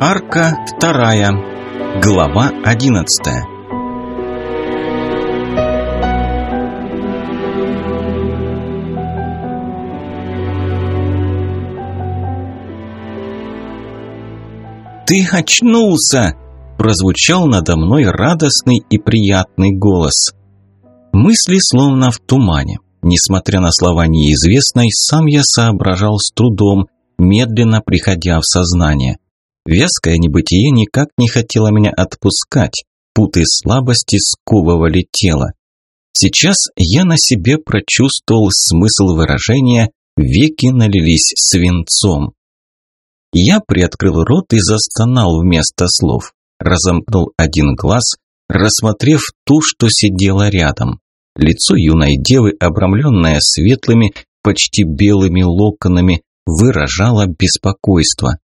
Арка вторая. Глава одиннадцатая. «Ты очнулся!» – прозвучал надо мной радостный и приятный голос. Мысли словно в тумане. Несмотря на слова неизвестной, сам я соображал с трудом, медленно приходя в сознание. Вязкое небытие никак не хотело меня отпускать, путы слабости сковывали тело. Сейчас я на себе прочувствовал смысл выражения «веки налились свинцом». Я приоткрыл рот и застонал вместо слов, разомкнул один глаз, рассмотрев ту, что сидела рядом. Лицо юной девы, обрамленное светлыми, почти белыми локонами, выражало беспокойство.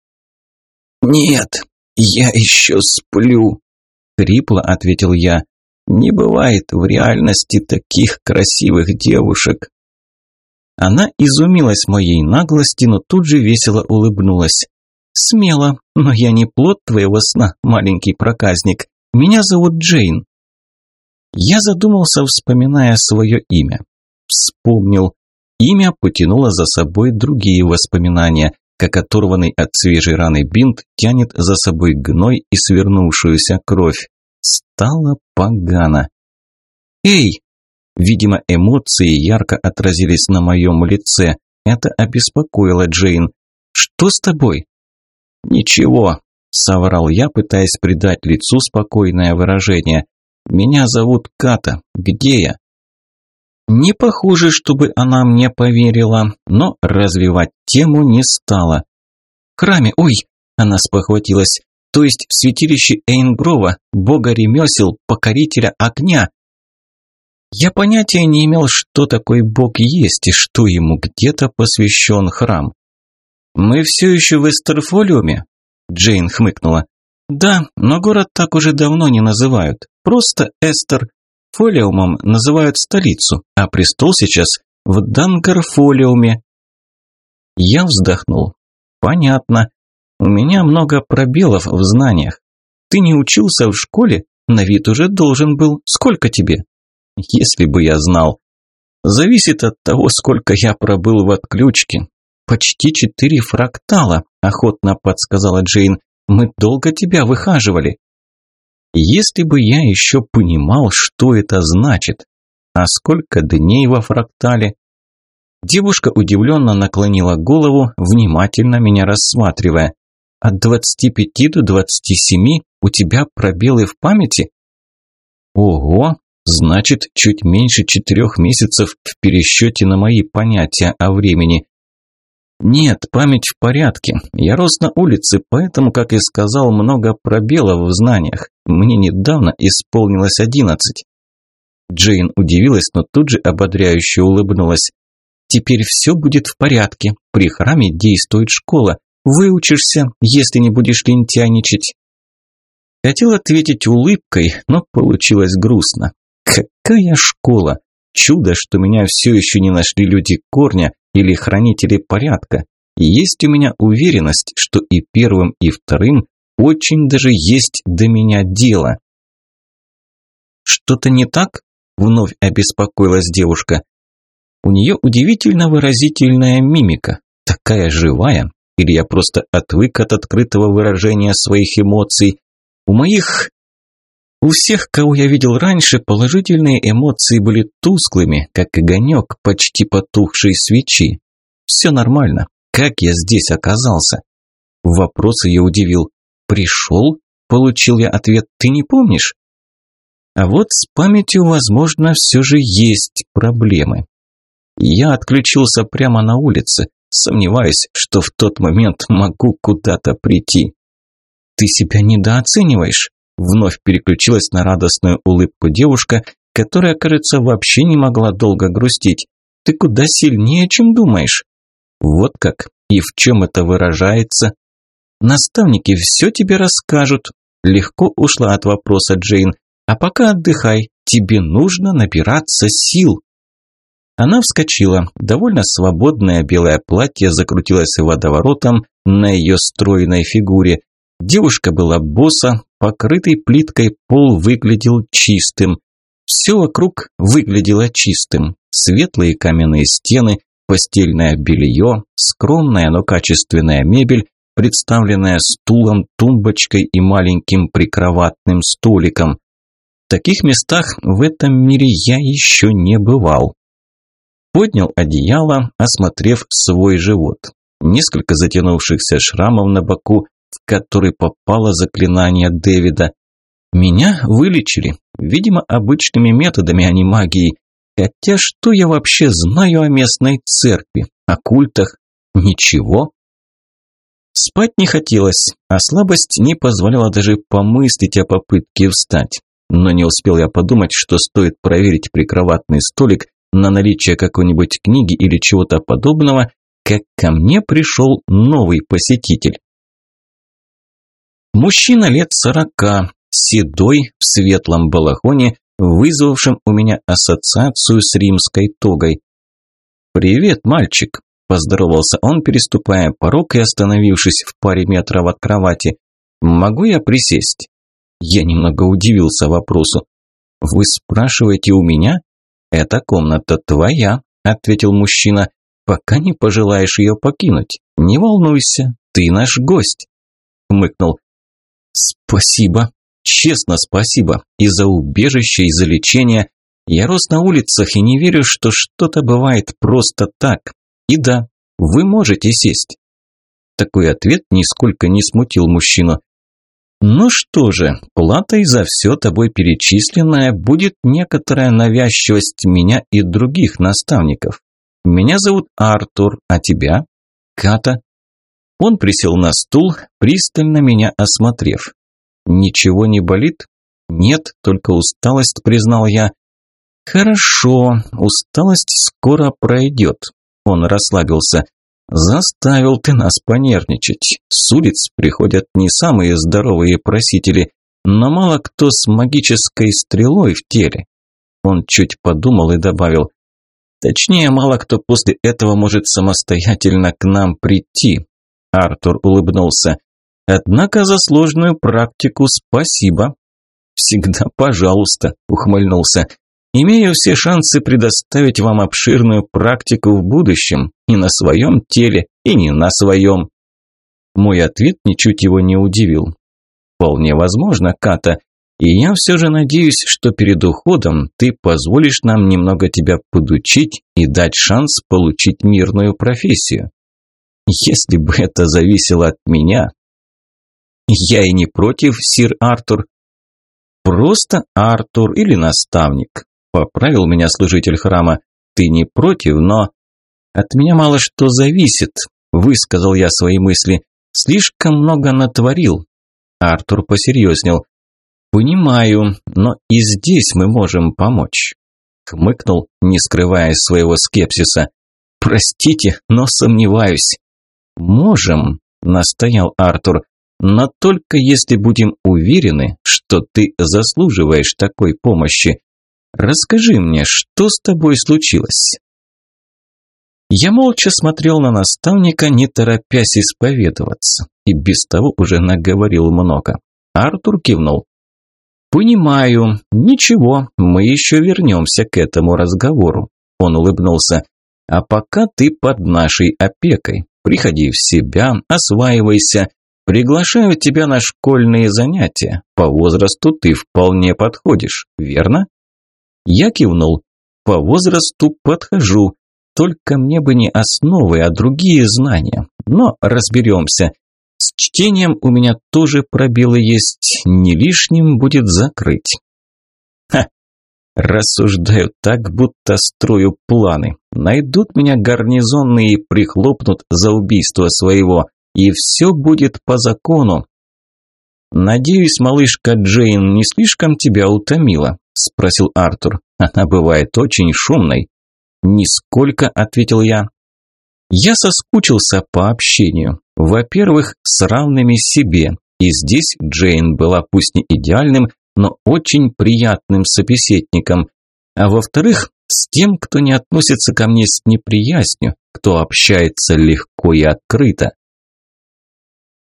«Нет, я еще сплю», – хрипло ответил я. «Не бывает в реальности таких красивых девушек». Она изумилась моей наглости, но тут же весело улыбнулась. «Смело, но я не плод твоего сна, маленький проказник. Меня зовут Джейн». Я задумался, вспоминая свое имя. Вспомнил. Имя потянуло за собой другие воспоминания как оторванный от свежей раны бинт тянет за собой гной и свернувшуюся кровь. Стало погано. «Эй!» Видимо, эмоции ярко отразились на моем лице. Это обеспокоило Джейн. «Что с тобой?» «Ничего», – соврал я, пытаясь придать лицу спокойное выражение. «Меня зовут Ката. Где я?» Не похоже, чтобы она мне поверила, но развивать тему не стала. В храме, ой, она спохватилась, то есть в святилище Эйнгрова, бога ремесел, покорителя огня. Я понятия не имел, что такой бог есть и что ему где-то посвящен храм. «Мы все еще в Эстерфолиуме?» Джейн хмыкнула. «Да, но город так уже давно не называют. Просто Эстер. Фолиумом называют столицу, а престол сейчас в Дангарфолиуме. Я вздохнул. Понятно. У меня много пробелов в знаниях. Ты не учился в школе? На вид уже должен был. Сколько тебе? Если бы я знал. Зависит от того, сколько я пробыл в отключке. Почти четыре фрактала, охотно подсказала Джейн. Мы долго тебя выхаживали. Если бы я еще понимал, что это значит. А сколько дней во фрактале? Девушка удивленно наклонила голову, внимательно меня рассматривая. От 25 до 27 у тебя пробелы в памяти? Ого, значит, чуть меньше четырех месяцев в пересчете на мои понятия о времени. Нет, память в порядке. Я рос на улице, поэтому, как и сказал, много пробелов в знаниях. Мне недавно исполнилось одиннадцать. Джейн удивилась, но тут же ободряюще улыбнулась. Теперь все будет в порядке. При храме действует школа. Выучишься, если не будешь лентяничать. Хотел ответить улыбкой, но получилось грустно. Какая школа? Чудо, что меня все еще не нашли люди корня, или хранители порядка. И есть у меня уверенность, что и первым, и вторым очень даже есть до меня дело. «Что-то не так?» – вновь обеспокоилась девушка. У нее удивительно выразительная мимика, такая живая, или я просто отвык от открытого выражения своих эмоций. У моих... У всех, кого я видел раньше, положительные эмоции были тусклыми, как огонек почти потухшей свечи. Все нормально. Как я здесь оказался? Вопрос ее удивил. «Пришел?» – получил я ответ. «Ты не помнишь?» А вот с памятью, возможно, все же есть проблемы. Я отключился прямо на улице, сомневаюсь, что в тот момент могу куда-то прийти. «Ты себя недооцениваешь?» Вновь переключилась на радостную улыбку девушка, которая, кажется, вообще не могла долго грустить. «Ты куда сильнее, чем думаешь?» «Вот как? И в чем это выражается?» «Наставники все тебе расскажут», – легко ушла от вопроса Джейн. «А пока отдыхай, тебе нужно набираться сил». Она вскочила. Довольно свободное белое платье закрутилось водоворотом на ее стройной фигуре. Девушка была боса, покрытый плиткой пол выглядел чистым. Все вокруг выглядело чистым. Светлые каменные стены, постельное белье, скромная, но качественная мебель, представленная стулом, тумбочкой и маленьким прикроватным столиком. В таких местах в этом мире я еще не бывал. Поднял одеяло, осмотрев свой живот. Несколько затянувшихся шрамов на боку, в который попало заклинание Дэвида. Меня вылечили, видимо, обычными методами, а не магией. Хотя что я вообще знаю о местной церкви, о культах? Ничего. Спать не хотелось, а слабость не позволяла даже помыслить о попытке встать. Но не успел я подумать, что стоит проверить прикроватный столик на наличие какой-нибудь книги или чего-то подобного, как ко мне пришел новый посетитель. Мужчина лет сорока, седой, в светлом балахоне, вызвавшим у меня ассоциацию с римской тогой. «Привет, мальчик!» – поздоровался он, переступая порог и остановившись в паре метров от кровати. «Могу я присесть?» Я немного удивился вопросу. «Вы спрашиваете у меня?» «Эта комната твоя», – ответил мужчина, – «пока не пожелаешь ее покинуть. Не волнуйся, ты наш гость», – хмыкнул. «Спасибо», Честно спасибо и за убежище, и за лечение. Я рос на улицах и не верю, что что-то бывает просто так. И да, вы можете сесть. Такой ответ нисколько не смутил мужчину. Ну что же, платой за все тобой перечисленное будет некоторая навязчивость меня и других наставников. Меня зовут Артур, а тебя? Ката. Он присел на стул, пристально меня осмотрев. «Ничего не болит?» «Нет, только усталость», – признал я. «Хорошо, усталость скоро пройдет». Он расслабился. «Заставил ты нас понервничать. С улиц приходят не самые здоровые просители, но мало кто с магической стрелой в теле». Он чуть подумал и добавил. «Точнее, мало кто после этого может самостоятельно к нам прийти». Артур улыбнулся. Однако за сложную практику спасибо. Всегда пожалуйста, ухмыльнулся. Имею все шансы предоставить вам обширную практику в будущем, и на своем теле, и не на своем. Мой ответ ничуть его не удивил. Вполне возможно, Ката, и я все же надеюсь, что перед уходом ты позволишь нам немного тебя подучить и дать шанс получить мирную профессию. Если бы это зависело от меня, «Я и не против, сир Артур». «Просто Артур или наставник», – поправил меня служитель храма. «Ты не против, но...» «От меня мало что зависит», – высказал я свои мысли. «Слишком много натворил». Артур посерьезнел. «Понимаю, но и здесь мы можем помочь», – хмыкнул, не скрывая своего скепсиса. «Простите, но сомневаюсь». «Можем», – настоял Артур но только если будем уверены, что ты заслуживаешь такой помощи. Расскажи мне, что с тобой случилось?» Я молча смотрел на наставника, не торопясь исповедоваться, и без того уже наговорил много. Артур кивнул. «Понимаю. Ничего, мы еще вернемся к этому разговору». Он улыбнулся. «А пока ты под нашей опекой. Приходи в себя, осваивайся, Приглашаю тебя на школьные занятия. По возрасту ты вполне подходишь, верно? Я кивнул. По возрасту подхожу. Только мне бы не основы, а другие знания. Но разберемся. С чтением у меня тоже пробелы есть. Не лишним будет закрыть. Рассуждаю так, будто строю планы. Найдут меня гарнизонные и прихлопнут за убийство своего и все будет по закону. «Надеюсь, малышка Джейн не слишком тебя утомила?» – спросил Артур. «Она бывает очень шумной». «Нисколько», – ответил я. Я соскучился по общению. Во-первых, с равными себе. И здесь Джейн была пусть не идеальным, но очень приятным собеседником. А во-вторых, с тем, кто не относится ко мне с неприязнью, кто общается легко и открыто.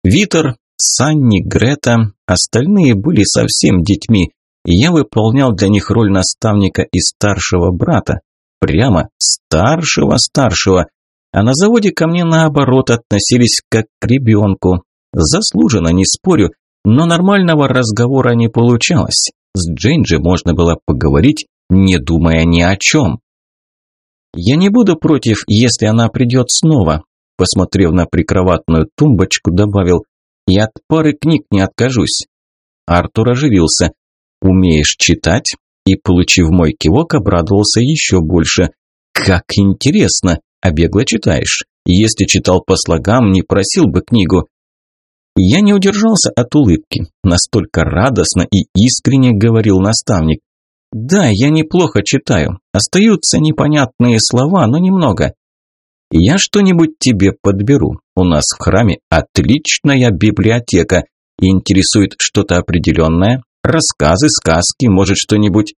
Витер Санни, Грета, остальные были совсем детьми, и я выполнял для них роль наставника и старшего брата. Прямо старшего-старшего. А на заводе ко мне наоборот относились как к ребенку. Заслуженно, не спорю, но нормального разговора не получалось. С Джейн же можно было поговорить, не думая ни о чем. «Я не буду против, если она придет снова», посмотрев на прикроватную тумбочку, добавил «И от пары книг не откажусь». Артур оживился. «Умеешь читать?» И, получив мой кивок, обрадовался еще больше. «Как интересно! А читаешь. Если читал по слогам, не просил бы книгу». Я не удержался от улыбки. Настолько радостно и искренне говорил наставник. «Да, я неплохо читаю. Остаются непонятные слова, но немного. Я что-нибудь тебе подберу. У нас в храме отличная библиотека. Интересует что-то определенное? Рассказы, сказки, может что-нибудь?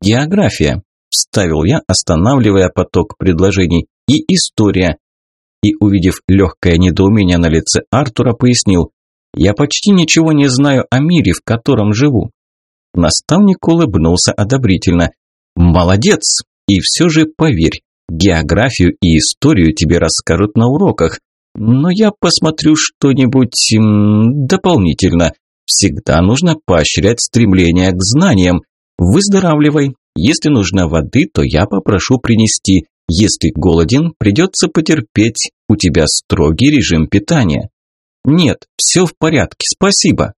География, вставил я, останавливая поток предложений. И история. И, увидев легкое недоумение на лице Артура, пояснил. Я почти ничего не знаю о мире, в котором живу. Наставник улыбнулся одобрительно. «Молодец! И все же поверь, географию и историю тебе расскажут на уроках, но я посмотрю что-нибудь дополнительно. Всегда нужно поощрять стремление к знаниям. Выздоравливай. Если нужна воды, то я попрошу принести. Если голоден, придется потерпеть. У тебя строгий режим питания. Нет, все в порядке, спасибо.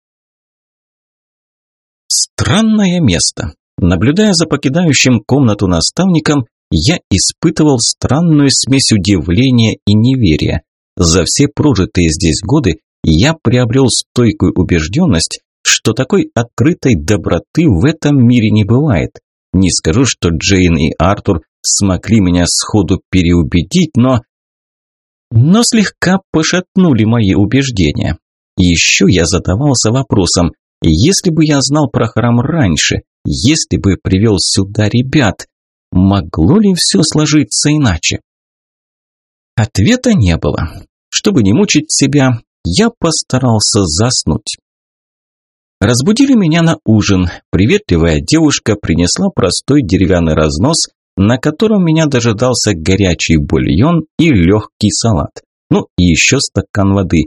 Странное место. Наблюдая за покидающим комнату наставником, я испытывал странную смесь удивления и неверия. За все прожитые здесь годы я приобрел стойкую убежденность, что такой открытой доброты в этом мире не бывает. Не скажу, что Джейн и Артур смогли меня сходу переубедить, но... Но слегка пошатнули мои убеждения. Еще я задавался вопросом, если бы я знал про храм раньше, если бы привел сюда ребят, могло ли все сложиться иначе? Ответа не было. Чтобы не мучить себя, я постарался заснуть. Разбудили меня на ужин. Приветливая девушка принесла простой деревянный разнос, на котором меня дожидался горячий бульон и легкий салат. Ну и еще стакан воды.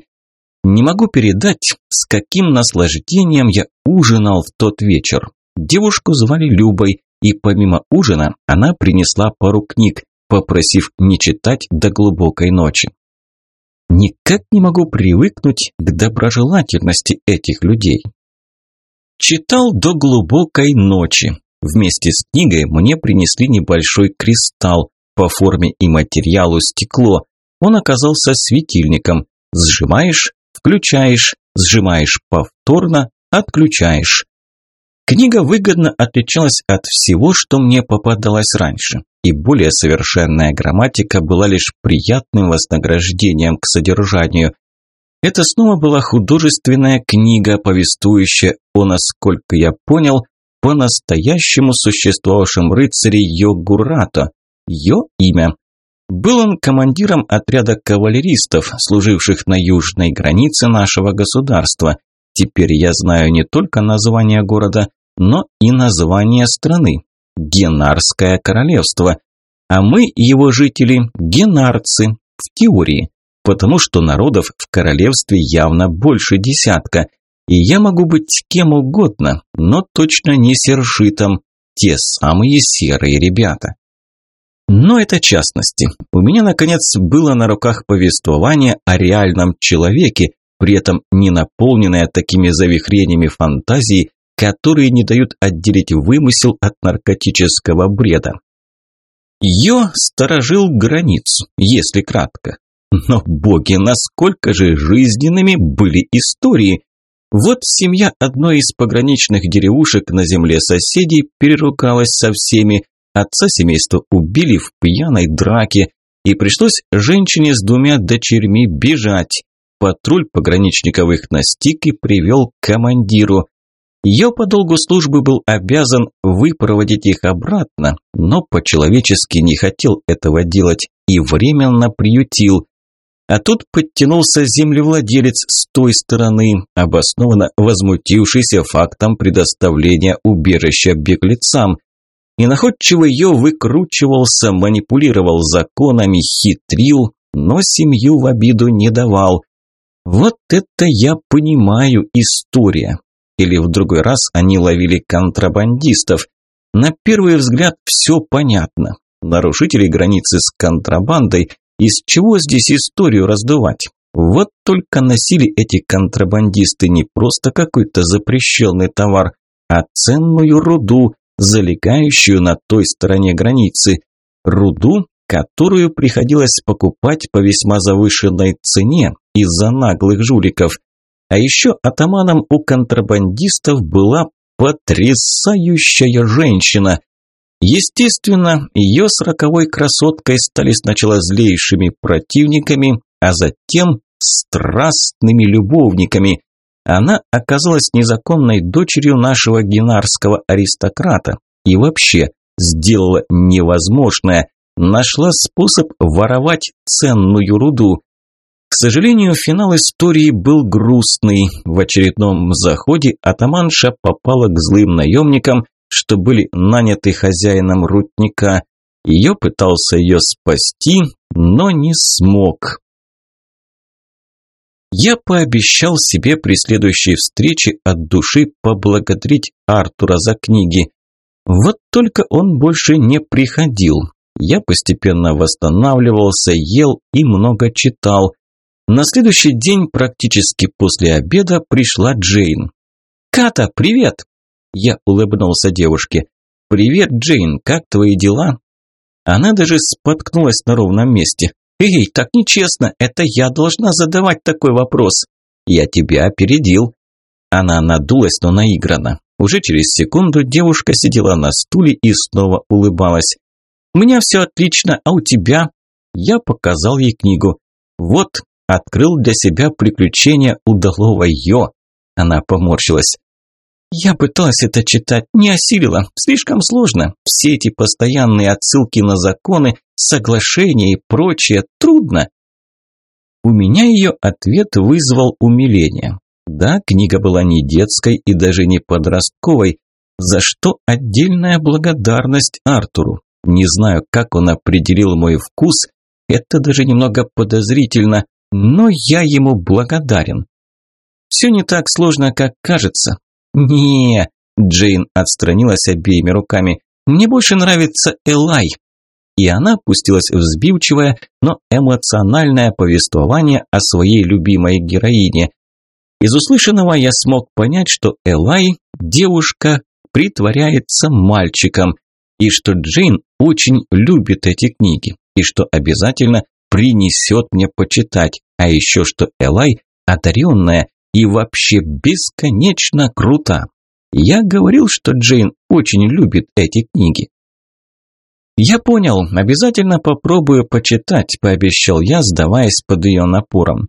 Не могу передать, с каким наслаждением я ужинал в тот вечер. Девушку звали Любой, и помимо ужина она принесла пару книг, попросив не читать до глубокой ночи. Никак не могу привыкнуть к доброжелательности этих людей. Читал до глубокой ночи. Вместе с книгой мне принесли небольшой кристалл по форме и материалу стекло. Он оказался светильником. Сжимаешь, включаешь, сжимаешь повторно, отключаешь. Книга выгодно отличалась от всего, что мне попадалось раньше, и более совершенная грамматика была лишь приятным вознаграждением к содержанию. Это снова была художественная книга, повествующая о, насколько я понял, по-настоящему существовавшем рыцаре Йогурато. Ее имя. Был он командиром отряда кавалеристов, служивших на южной границе нашего государства. Теперь я знаю не только название города, но и название страны – Генарское королевство. А мы, его жители, генарцы, в теории, потому что народов в королевстве явно больше десятка, и я могу быть кем угодно, но точно не сершитом, те самые серые ребята. Но это частности. У меня, наконец, было на руках повествование о реальном человеке, при этом не наполненное такими завихрениями фантазии, которые не дают отделить вымысел от наркотического бреда. Йо сторожил границу, если кратко. Но боги, насколько же жизненными были истории. Вот семья одной из пограничных деревушек на земле соседей переругалась со всеми, отца семейства убили в пьяной драке, и пришлось женщине с двумя дочерьми бежать. Патруль пограничников их настиг и привел к командиру. Ее по долгу службы был обязан выпроводить их обратно, но по-человечески не хотел этого делать и временно приютил. А тут подтянулся землевладелец с той стороны, обоснованно возмутившийся фактом предоставления убежища беглецам. И находчиво ее выкручивался, манипулировал законами, хитрил, но семью в обиду не давал. Вот это я понимаю история. Или в другой раз они ловили контрабандистов. На первый взгляд все понятно. Нарушители границы с контрабандой, из чего здесь историю раздувать? Вот только носили эти контрабандисты не просто какой-то запрещенный товар, а ценную руду, залегающую на той стороне границы. Руду, которую приходилось покупать по весьма завышенной цене из-за наглых жуликов. А еще атаманом у контрабандистов была потрясающая женщина. Естественно, ее с роковой красоткой стали сначала злейшими противниками, а затем страстными любовниками. Она оказалась незаконной дочерью нашего генарского аристократа и вообще сделала невозможное, нашла способ воровать ценную руду. К сожалению, финал истории был грустный. В очередном заходе атаманша попала к злым наемникам, что были наняты хозяином рудника. Ее пытался ее спасти, но не смог. Я пообещал себе при следующей встрече от души поблагодарить Артура за книги. Вот только он больше не приходил. Я постепенно восстанавливался, ел и много читал. На следующий день, практически после обеда, пришла Джейн. «Ката, привет!» Я улыбнулся девушке. «Привет, Джейн, как твои дела?» Она даже споткнулась на ровном месте. «Эй, так нечестно, это я должна задавать такой вопрос». «Я тебя опередил». Она надулась, но наигранно. Уже через секунду девушка сидела на стуле и снова улыбалась. «У меня все отлично, а у тебя?» Я показал ей книгу. «Вот, открыл для себя приключения удалого Йо». Она поморщилась. Я пыталась это читать, не осилила. Слишком сложно. Все эти постоянные отсылки на законы, соглашения и прочее трудно. У меня ее ответ вызвал умиление. Да, книга была не детской и даже не подростковой, за что отдельная благодарность Артуру. Не знаю, как он определил мой вкус, это даже немного подозрительно, но я ему благодарен. Все не так сложно, как кажется. Не Джейн отстранилась обеими руками. «Мне больше нравится Элай». И она пустилась в взбивчивое, но эмоциональное повествование о своей любимой героине. Из услышанного я смог понять, что Элай – девушка, притворяется мальчиком, и что Джейн очень любит эти книги, и что обязательно принесет мне почитать, а еще что Элай – одаренная и вообще бесконечно крута. Я говорил, что Джейн очень любит эти книги. Я понял, обязательно попробую почитать, пообещал я, сдаваясь под ее напором.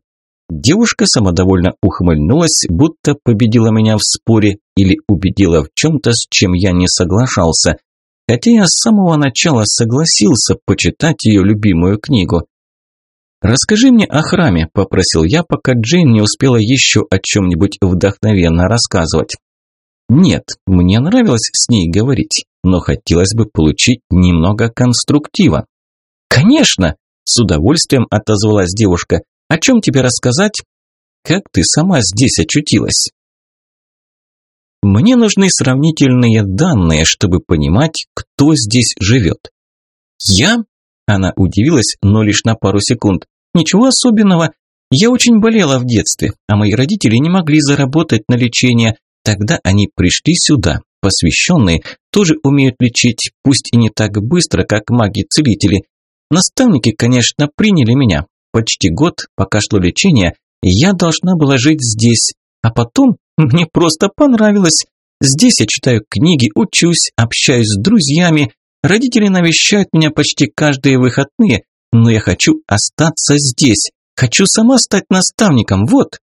Девушка самодовольно ухмыльнулась, будто победила меня в споре или убедила в чем-то, с чем я не соглашался. Хотя я с самого начала согласился почитать ее любимую книгу. «Расскажи мне о храме», – попросил я, пока Джейн не успела еще о чем-нибудь вдохновенно рассказывать. Нет, мне нравилось с ней говорить, но хотелось бы получить немного конструктива. «Конечно!» – с удовольствием отозвалась девушка. «О чем тебе рассказать?» «Как ты сама здесь очутилась?» Мне нужны сравнительные данные, чтобы понимать, кто здесь живет. Я? Она удивилась, но лишь на пару секунд. Ничего особенного. Я очень болела в детстве, а мои родители не могли заработать на лечение. Тогда они пришли сюда. Посвященные тоже умеют лечить, пусть и не так быстро, как маги-целители. Наставники, конечно, приняли меня. Почти год, пока шло лечение, я должна была жить здесь. А потом мне просто понравилось. Здесь я читаю книги, учусь, общаюсь с друзьями. Родители навещают меня почти каждые выходные, но я хочу остаться здесь. Хочу сама стать наставником, вот.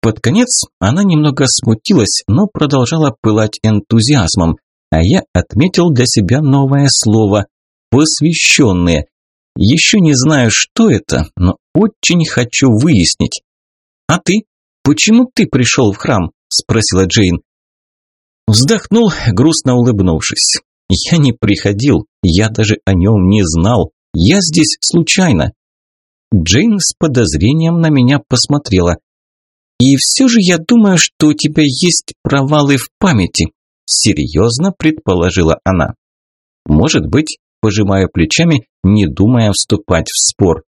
Под конец она немного смутилась, но продолжала пылать энтузиазмом, а я отметил для себя новое слово – посвященные. Еще не знаю, что это, но очень хочу выяснить. А ты? Почему ты пришел в храм? Спросила Джейн. Вздохнул, грустно улыбнувшись. Я не приходил, я даже о нем не знал. Я здесь случайно. Джейн с подозрением на меня посмотрела. И все же я думаю, что у тебя есть провалы в памяти, серьезно предположила она. Может быть, пожимая плечами, не думая вступать в спор.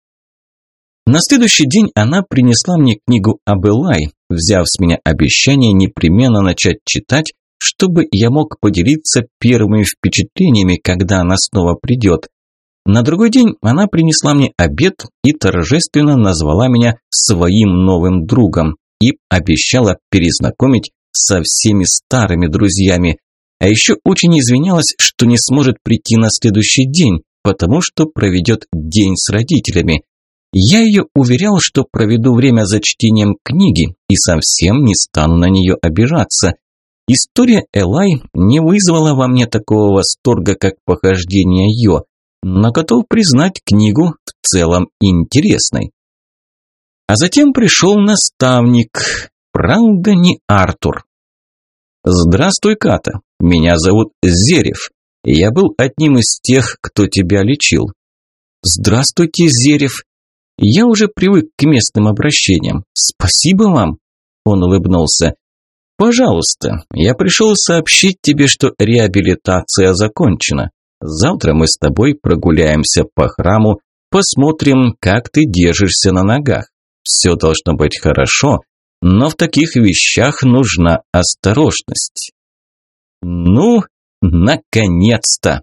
На следующий день она принесла мне книгу об Элай, взяв с меня обещание непременно начать читать, чтобы я мог поделиться первыми впечатлениями, когда она снова придет. На другой день она принесла мне обед и торжественно назвала меня своим новым другом и обещала перезнакомить со всеми старыми друзьями, а еще очень извинялась, что не сможет прийти на следующий день, потому что проведет день с родителями. Я ее уверял, что проведу время за чтением книги и совсем не стану на нее обижаться. История Элай не вызвала во мне такого восторга, как похождение Йо, но готов признать книгу в целом интересной. А затем пришел наставник, правда не Артур. «Здравствуй, Ката. Меня зовут Зерев. Я был одним из тех, кто тебя лечил». «Здравствуйте, Зерев. Я уже привык к местным обращениям. Спасибо вам». Он улыбнулся. «Пожалуйста, я пришел сообщить тебе, что реабилитация закончена. Завтра мы с тобой прогуляемся по храму, посмотрим, как ты держишься на ногах. Все должно быть хорошо, но в таких вещах нужна осторожность. Ну, наконец-то!